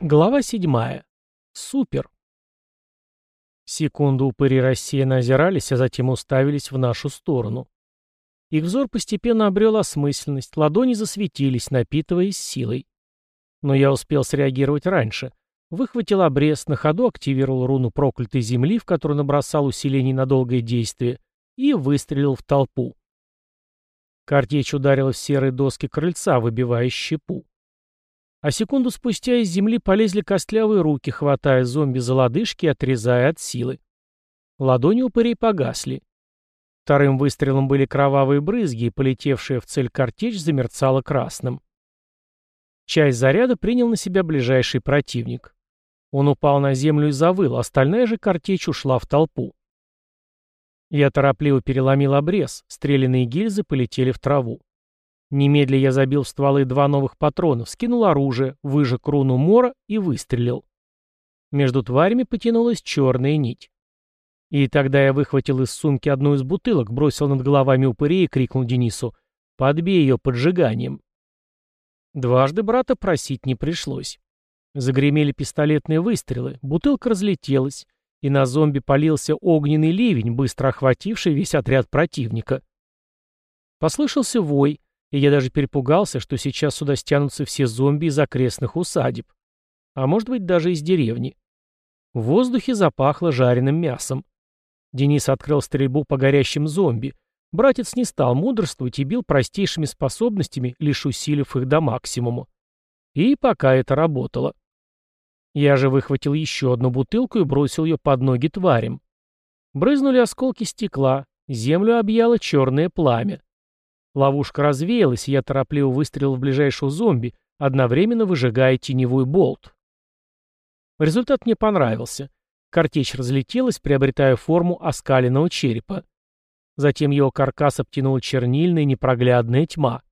Глава седьмая. Супер. Секунду упыри рассеянно озирались, а затем уставились в нашу сторону. Их взор постепенно обрел осмысленность, ладони засветились, напитываясь силой. Но я успел среагировать раньше. Выхватил обрез, на ходу активировал руну проклятой земли, в которую набросал усилений на долгое действие, и выстрелил в толпу. Картечь ударила в серые доски крыльца, выбивая щепу. А секунду спустя из земли полезли костлявые руки, хватая зомби за лодыжки и отрезая от силы. Ладони упырей погасли. Вторым выстрелом были кровавые брызги, и полетевшая в цель картечь замерцала красным. Часть заряда принял на себя ближайший противник. Он упал на землю и завыл, остальная же картечь ушла в толпу. Я торопливо переломил обрез, стрелянные гильзы полетели в траву. Немедля я забил в стволы два новых патрона, скинул оружие, выжег руну мора и выстрелил. Между тварями потянулась черная нить. И тогда я выхватил из сумки одну из бутылок, бросил над головами упырей и крикнул Денису «Подбей ее поджиганием». Дважды брата просить не пришлось. Загремели пистолетные выстрелы, бутылка разлетелась, и на зомби полился огненный ливень, быстро охвативший весь отряд противника. Послышался вой, и я даже перепугался, что сейчас сюда стянутся все зомби из окрестных усадеб. А может быть, даже из деревни. В воздухе запахло жареным мясом. Денис открыл стрельбу по горящим зомби. Братец не стал мудрствовать и бил простейшими способностями, лишь усилив их до максимума. И пока это работало. Я же выхватил еще одну бутылку и бросил ее под ноги тварям. Брызнули осколки стекла, землю объяло черное пламя. Ловушка развеялась, и я торопливо выстрелил в ближайшего зомби, одновременно выжигая теневой болт. Результат мне понравился. Картечь разлетелась, приобретая форму оскаленного черепа. Затем его каркас обтянула чернильная непроглядная тьма.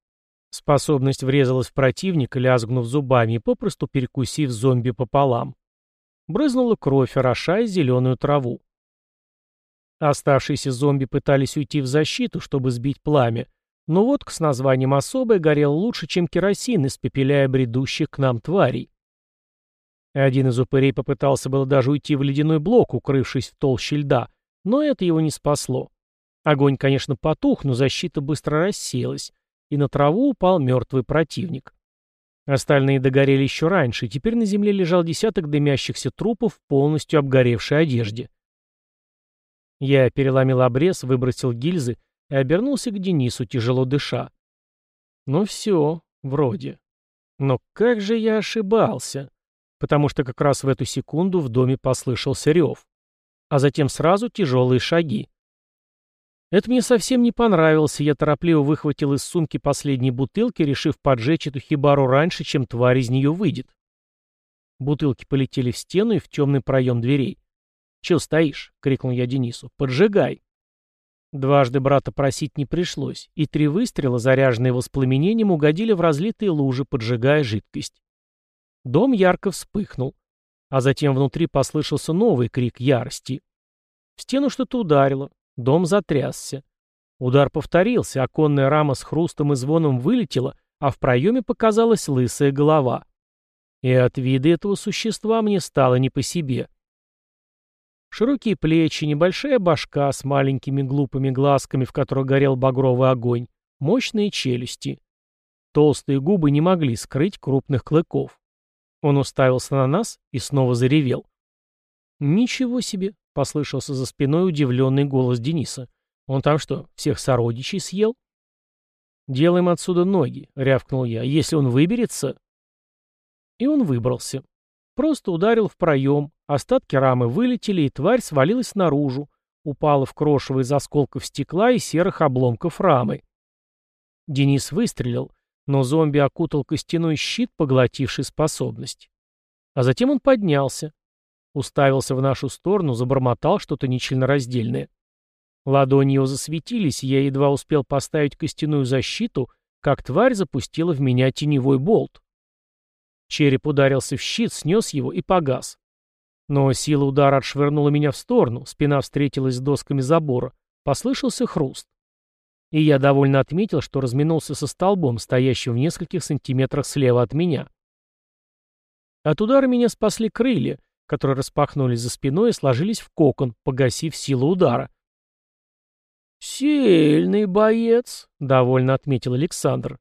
Способность врезалась в противника, лязгнув зубами и попросту перекусив зомби пополам. Брызнула кровь, орошая зеленую траву. Оставшиеся зомби пытались уйти в защиту, чтобы сбить пламя, но водка с названием «особая» горела лучше, чем керосин, испепеляя бредущих к нам тварей. Один из упырей попытался было даже уйти в ледяной блок, укрывшись в толще льда, но это его не спасло. Огонь, конечно, потух, но защита быстро рассеялась, и на траву упал мертвый противник. Остальные догорели еще раньше, и теперь на земле лежал десяток дымящихся трупов в полностью обгоревшей одежде. Я переломил обрез, выбросил гильзы и обернулся к Денису, тяжело дыша. Ну все, вроде. Но как же я ошибался? Потому что как раз в эту секунду в доме послышался рев. А затем сразу тяжелые шаги. Это мне совсем не понравилось, и я торопливо выхватил из сумки последние бутылки, решив поджечь эту хибару раньше, чем тварь из нее выйдет. Бутылки полетели в стену и в темный проем дверей. «Чего стоишь?» — крикнул я Денису. «Поджигай!» Дважды брата просить не пришлось, и три выстрела, заряженные воспламенением, угодили в разлитые лужи, поджигая жидкость. Дом ярко вспыхнул, а затем внутри послышался новый крик ярости. В стену что-то ударило, дом затрясся. Удар повторился, оконная рама с хрустом и звоном вылетела, а в проеме показалась лысая голова. И от вида этого существа мне стало не по себе. Широкие плечи, небольшая башка с маленькими глупыми глазками, в которых горел багровый огонь, мощные челюсти. Толстые губы не могли скрыть крупных клыков. Он уставился на нас и снова заревел. «Ничего себе!» — послышался за спиной удивленный голос Дениса. «Он там что, всех сородичей съел?» «Делаем отсюда ноги», — рявкнул я. «Если он выберется...» И он выбрался. Просто ударил в проем, остатки рамы вылетели, и тварь свалилась наружу, упала в крошево из осколков стекла и серых обломков рамы. Денис выстрелил, но зомби окутал костяной щит, поглотивший способность. А затем он поднялся, уставился в нашу сторону, забормотал что-то нечленораздельное. Ладони его засветились, я едва успел поставить костяную защиту, как тварь запустила в меня теневой болт. Череп ударился в щит, снес его и погас. Но сила удара отшвырнула меня в сторону, спина встретилась с досками забора, послышался хруст. И я довольно отметил, что разминулся со столбом, стоящим в нескольких сантиметрах слева от меня. От удара меня спасли крылья, которые распахнулись за спиной и сложились в кокон, погасив силу удара. «Сильный боец», — довольно отметил Александр.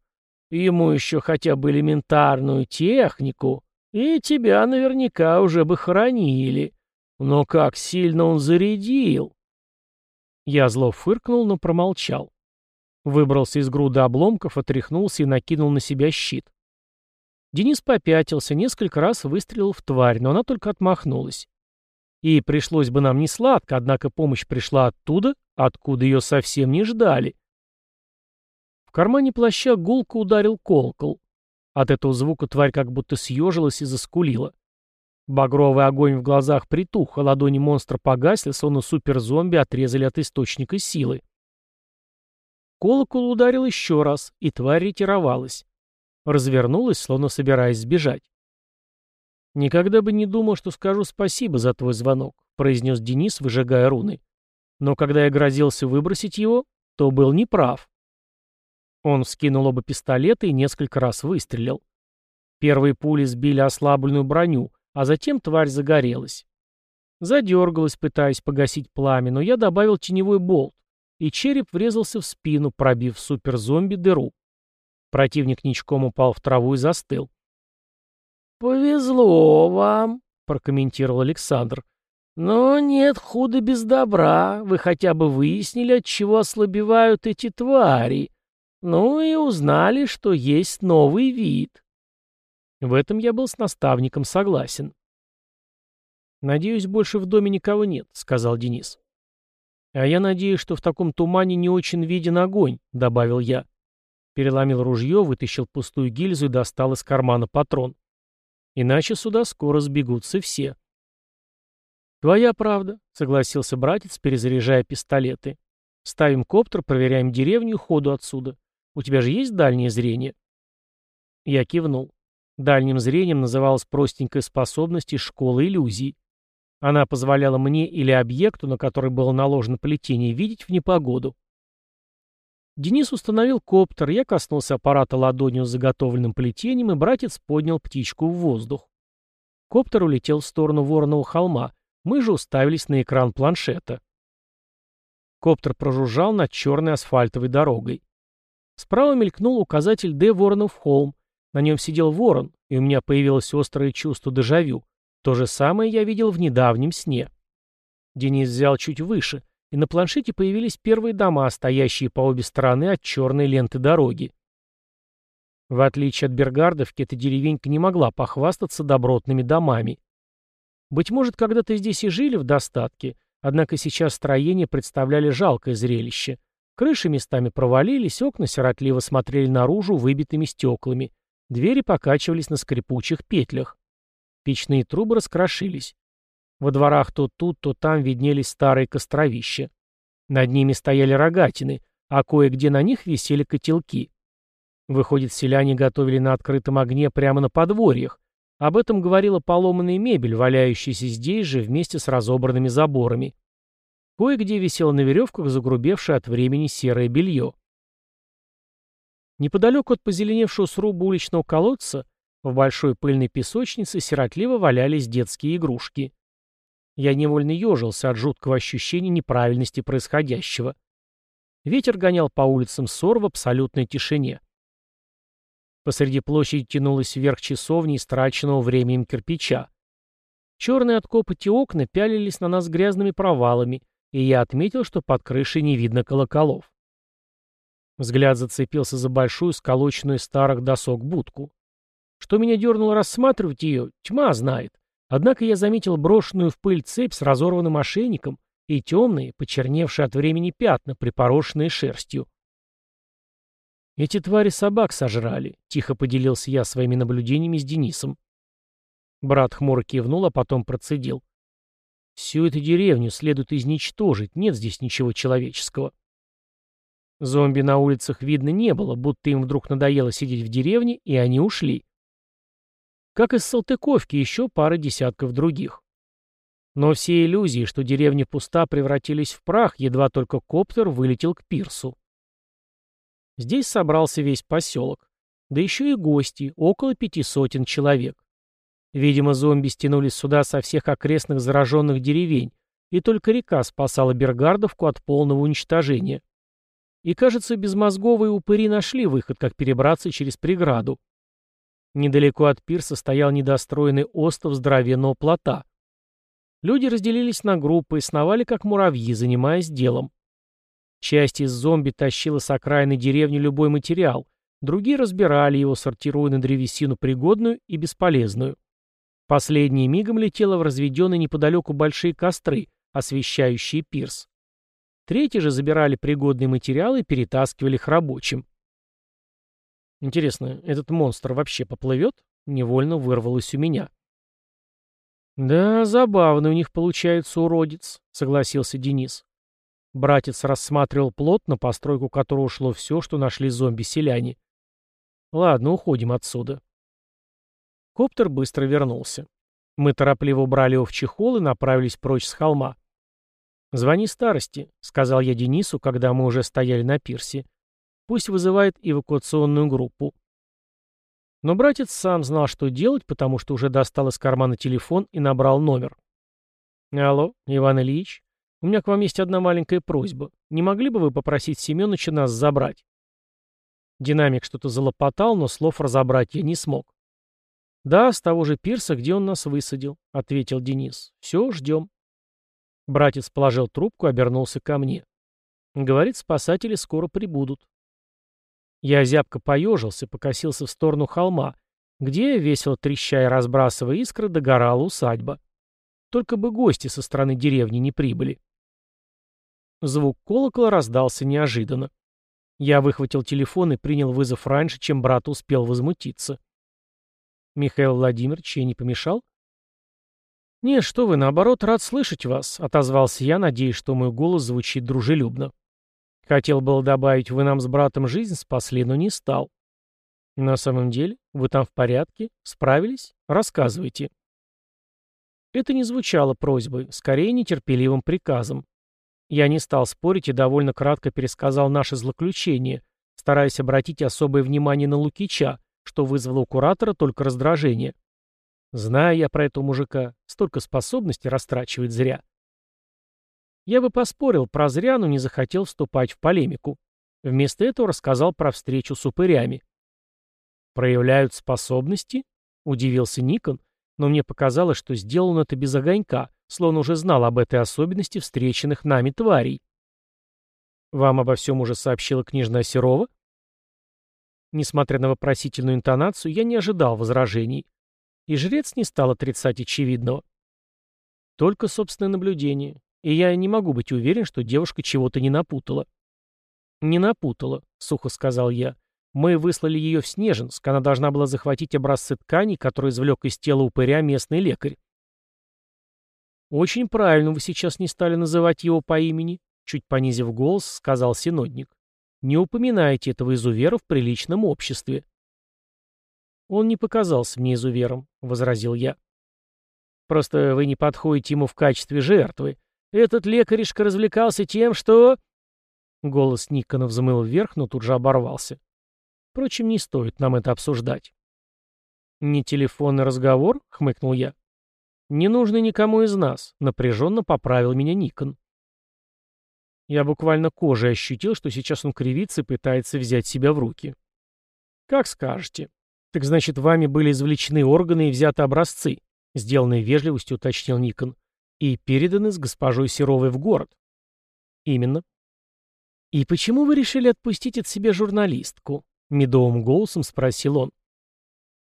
«Ему еще хотя бы элементарную технику, и тебя наверняка уже бы хоронили. Но как сильно он зарядил!» Я зло фыркнул, но промолчал. Выбрался из груды обломков, отряхнулся и накинул на себя щит. Денис попятился, несколько раз выстрелил в тварь, но она только отмахнулась. И пришлось бы нам не сладко, однако помощь пришла оттуда, откуда ее совсем не ждали. В кармане плаща гулко ударил колокол. От этого звука тварь как будто съежилась и заскулила. Багровый огонь в глазах притух, а ладони монстра погасли, словно суперзомби отрезали от источника силы. Колокол ударил еще раз, и тварь ретировалась. Развернулась, словно собираясь сбежать. «Никогда бы не думал, что скажу спасибо за твой звонок», — произнес Денис, выжигая руны. «Но когда я грозился выбросить его, то был неправ». Он вскинул оба пистолета и несколько раз выстрелил. Первые пули сбили ослабленную броню, а затем тварь загорелась. Задергалась, пытаясь погасить пламя, но я добавил теневой болт, и череп врезался в спину, пробив суперзомби дыру. Противник ничком упал в траву и застыл. «Повезло вам», — прокомментировал Александр. «Но нет худа без добра. Вы хотя бы выяснили, от чего ослабевают эти твари. Ну и узнали, что есть новый вид». В этом я был с наставником согласен. «Надеюсь, больше в доме никого нет», — сказал Денис. «А я надеюсь, что в таком тумане не очень виден огонь», — добавил я. Переломил ружье, вытащил пустую гильзу и достал из кармана патрон. Иначе сюда скоро сбегутся все. «Твоя правда», — согласился братец, перезаряжая пистолеты. «Ставим коптер, проверяем деревню ходу отсюда. У тебя же есть дальнее зрение?» Я кивнул. Дальним зрением называлась простенькая способность из школы иллюзий. Она позволяла мне или объекту, на который было наложено плетение, видеть в непогоду. Денис установил коптер, я коснулся аппарата ладонью с заготовленным плетением, и братец поднял птичку в воздух. Коптер улетел в сторону Вороного холма, мы же уставились на экран планшета. Коптер прожужжал над черной асфальтовой дорогой. Справа мелькнул указатель «Д. Воронов холм». На нем сидел ворон, и у меня появилось острое чувство дежавю. То же самое я видел в недавнем сне. Денис взял чуть выше — и на планшете появились первые дома, стоящие по обе стороны от черной ленты дороги. В отличие от Бергардовки, эта деревенька не могла похвастаться добротными домами. Быть может, когда-то здесь и жили в достатке, однако сейчас строения представляли жалкое зрелище. Крыши местами провалились, окна сиротливо смотрели наружу выбитыми стеклами, двери покачивались на скрипучих петлях. Печные трубы раскрошились. Во дворах то тут, то там виднелись старые костровища. Над ними стояли рогатины, а кое-где на них висели котелки. Выходит, селяне готовили на открытом огне прямо на подворьях. Об этом говорила поломанная мебель, валяющаяся здесь же вместе с разобранными заборами. Кое-где висело на веревках загрубевшее от времени серое белье. Неподалеку от позеленевшего сруба уличного колодца в большой пыльной песочнице сиротливо валялись детские игрушки. Я невольно ежился от жуткого ощущения неправильности происходящего. Ветер гонял по улицам ссор в абсолютной тишине. Посреди площади тянулась вверх часовни истраченного временем кирпича. Черные от копоти окна пялились на нас грязными провалами, и я отметил, что под крышей не видно колоколов. Взгляд зацепился за большую, сколоченную из старых досок будку. Что меня дернуло рассматривать ее, тьма знает. Однако я заметил брошенную в пыль цепь с разорванным ошейником и темные, почерневшие от времени пятна, припорошенные шерстью. «Эти твари собак сожрали», — тихо поделился я своими наблюдениями с Денисом. Брат хмуро кивнул, а потом процедил. «Всю эту деревню следует изничтожить, нет здесь ничего человеческого». Зомби на улицах видно не было, будто им вдруг надоело сидеть в деревне, и они ушли. Как из Салтыковки еще пара десятков других. Но все иллюзии, что деревня пуста, превратились в прах, едва только коптер вылетел к пирсу. Здесь собрался весь поселок. Да еще и гости, около пяти сотен человек. Видимо, зомби стянулись сюда со всех окрестных зараженных деревень, и только река спасала Бергардовку от полного уничтожения. И, кажется, безмозговые упыри нашли выход, как перебраться через преграду. Недалеко от пирса стоял недостроенный остров здоровенного плота. Люди разделились на группы и сновали, как муравьи, занимаясь делом. Часть из зомби тащила с окраины деревни любой материал, другие разбирали его, сортируя на древесину пригодную и бесполезную. Последней мигом летела в разведенные неподалеку большие костры, освещающие пирс. Третьи же забирали пригодные материалы и перетаскивали их рабочим. Интересно, этот монстр вообще поплывет? Невольно вырвалось у меня. «Да, забавно у них получается уродец», — согласился Денис. Братец рассматривал плот, на постройку которого ушло все, что нашли зомби-селяне. «Ладно, уходим отсюда». Коптер быстро вернулся. Мы торопливо убрали его в чехол и направились прочь с холма. «Звони старости», — сказал я Денису, когда мы уже стояли на пирсе. «Пусть вызывает эвакуационную группу». Но братец сам знал, что делать, потому что уже достал из кармана телефон и набрал номер. «Алло, Иван Ильич, у меня к вам есть одна маленькая просьба. Не могли бы вы попросить Семеновича нас забрать?» Динамик что-то залопотал, но слов разобрать я не смог. «Да, с того же пирса, где он нас высадил», — ответил Денис. «Все, ждем». Братец положил трубку и обернулся ко мне. Говорит, спасатели скоро прибудут. Я зябко поежился, покосился в сторону холма, где, весело трещая и разбрасывая искры, догорала усадьба. Только бы гости со стороны деревни не прибыли. Звук колокола раздался неожиданно. Я выхватил телефон и принял вызов раньше, чем брат успел возмутиться. «Михаил Владимирович, я не помешал?» «Нет, что вы, наоборот, рад слышать вас», — отозвался я, надеясь, что мой голос звучит дружелюбно. Хотел было добавить, вы нам с братом жизнь спасли, но не стал. На самом деле, вы там в порядке? Справились? Рассказывайте. Это не звучало просьбой, скорее нетерпеливым приказом. Я не стал спорить и довольно кратко пересказал наше злоключение, стараясь обратить особое внимание на Лукича, что вызвало у куратора только раздражение. Знаю я про этого мужика, столько способностей растрачивает зря. Я бы поспорил про зря, но не захотел вступать в полемику. Вместо этого рассказал про встречу с упырями. «Проявляют способности?» — удивился Никон, но мне показалось, что сделал он это без огонька, словно уже знал об этой особенности встреченных нами тварей. «Вам обо всем уже сообщила княжна Серова?» Несмотря на вопросительную интонацию, я не ожидал возражений. И жрец не стал отрицать очевидного. Только собственное наблюдение. И я не могу быть уверен, что девушка чего-то не напутала. «Не напутала», — сухо сказал я. «Мы выслали ее в Снежинск. Она должна была захватить образцы тканей, которые извлек из тела упыря местный лекарь». «Очень правильно вы сейчас не стали называть его по имени», — чуть понизив голос, сказал синодник. «Не упоминайте этого изувера в приличном обществе». «Он не показался мне изувером», — возразил я. «Просто вы не подходите ему в качестве жертвы. Этот лекаришка развлекался тем, что...» Голос Никона взмыл вверх, но тут же оборвался. Впрочем, не стоит нам это обсуждать. «Не телефонный разговор?» — хмыкнул я. «Не нужно никому из нас», — напряженно поправил меня Никон. Я буквально кожей ощутил, что сейчас он кривится и пытается взять себя в руки. «Как скажете», «Так значит, вами были извлечены органы и взяты образцы», — сделанной вежливостью уточнил Никон, «и переданы с госпожой Серовой в город». «Именно». «И почему вы решили отпустить от себя журналистку?» — медовым голосом спросил он.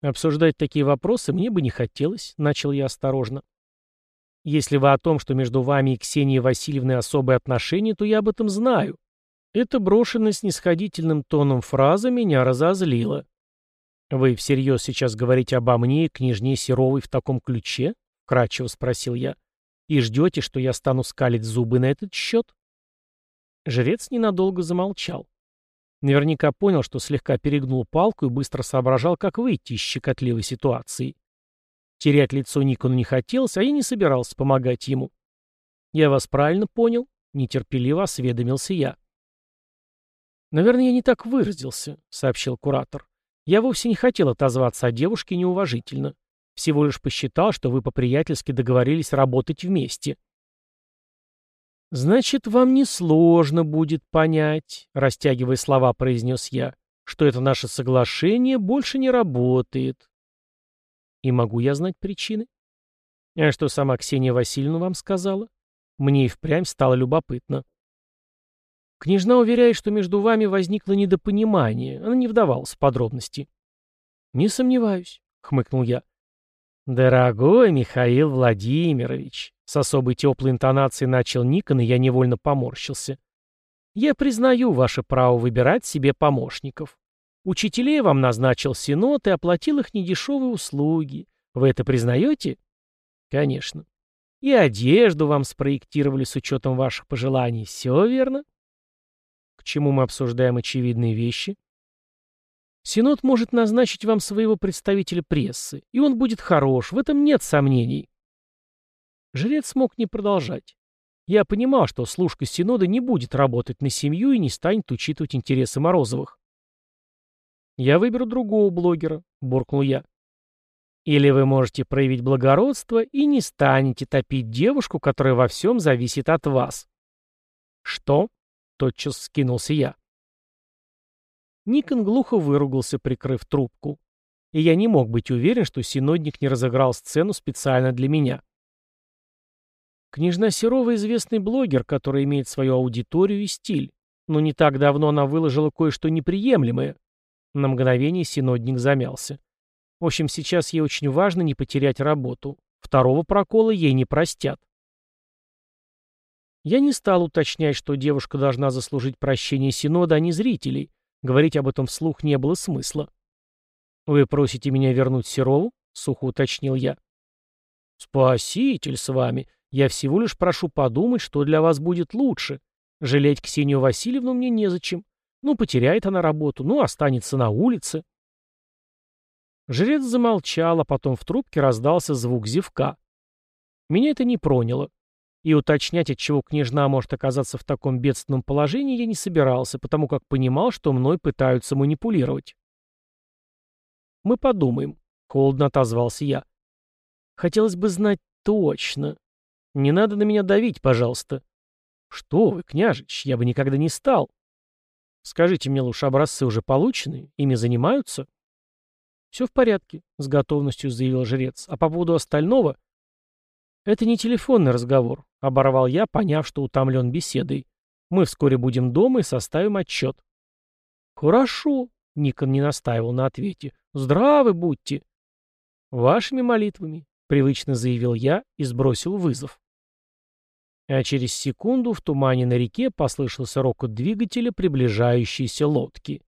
«Обсуждать такие вопросы мне бы не хотелось», — начал я осторожно. «Если вы о том, что между вами и Ксенией Васильевной особые отношения, то я об этом знаю». Эта брошенная снисходительным тоном фраза меня разозлила. «Вы всерьез сейчас говорите обо мне и княжне Серовой в таком ключе?» — кратчево спросил я. «И ждете, что я стану скалить зубы на этот счет?» Жрец ненадолго замолчал. Наверняка понял, что слегка перегнул палку и быстро соображал, как выйти из щекотливой ситуации. Терять лицо Никону не хотелось, а я не собирался помогать ему. «Я вас правильно понял?» — нетерпеливо осведомился я. «Наверное, я не так выразился», — сообщил куратор. Я вовсе не хотел отозваться о девушке неуважительно. Всего лишь посчитал, что вы по-приятельски договорились работать вместе. «Значит, вам несложно будет понять», — растягивая слова, произнес я, «что это наше соглашение больше не работает». «И могу я знать причины?» «А что сама Ксения Васильевна вам сказала?» Мне и впрямь стало любопытно. Княжна уверяет, что между вами возникло недопонимание. Она не вдавалась в подробности. «Не сомневаюсь», — хмыкнул я. «Дорогой Михаил Владимирович», — с особой теплой интонацией начал Никон, и я невольно поморщился. «Я признаю ваше право выбирать себе помощников. Учителей вам назначил Синод и оплатил их недешевые услуги. Вы это признаете?» «Конечно. И одежду вам спроектировали с учетом ваших пожеланий. Все верно?» «К чему мы обсуждаем очевидные вещи?» Синод может назначить вам своего представителя прессы, и он будет хорош, в этом нет сомнений. Жрец смог не продолжать. Я понимал, что служка Синода не будет работать на семью и не станет учитывать интересы Морозовых. «Я выберу другого блогера», — буркнул я. «Или вы можете проявить благородство и не станете топить девушку, которая во всем зависит от вас». «Что?» — тотчас скинулся я. Никон глухо выругался, прикрыв трубку. И я не мог быть уверен, что синодник не разыграл сцену специально для меня. Княжна Серова — известный блогер, который имеет свою аудиторию и стиль. Но не так давно она выложила кое-что неприемлемое. На мгновение синодник замялся. В общем, сейчас ей очень важно не потерять работу. Второго прокола ей не простят. Я не стал уточнять, что девушка должна заслужить прощение Синода, а не зрителей, Говорить об этом вслух не было смысла. «Вы просите меня вернуть Серову?» — сухо уточнил я. «Спаситель с вами. Я всего лишь прошу подумать, что для вас будет лучше. Жалеть Ксению Васильевну мне незачем. Ну, потеряет она работу, ну, останется на улице». Жрец замолчал, а потом в трубке раздался звук зевка. Меня это не проняло. И уточнять, от чего княжна может оказаться в таком бедственном положении, я не собирался, потому как понимал, что мной пытаются манипулировать. «Мы подумаем», — холодно отозвался я. «Хотелось бы знать точно. Не надо на меня давить, пожалуйста». «Что вы, княжич, я бы никогда не стал». «Скажите мне лучше, образцы уже получены? Ими занимаются?» «Все в порядке», — с готовностью заявил жрец. «А по поводу остального...» «Это не телефонный разговор», — оборвал я, поняв, что утомлен беседой. «Мы вскоре будем дома и составим отчет». «Хорошо», — Никон не настаивал на ответе. «Здравы будьте». «Вашими молитвами», — привычно заявил я и сбросил вызов. А через секунду в тумане на реке послышался рокот двигателя приближающейся лодки.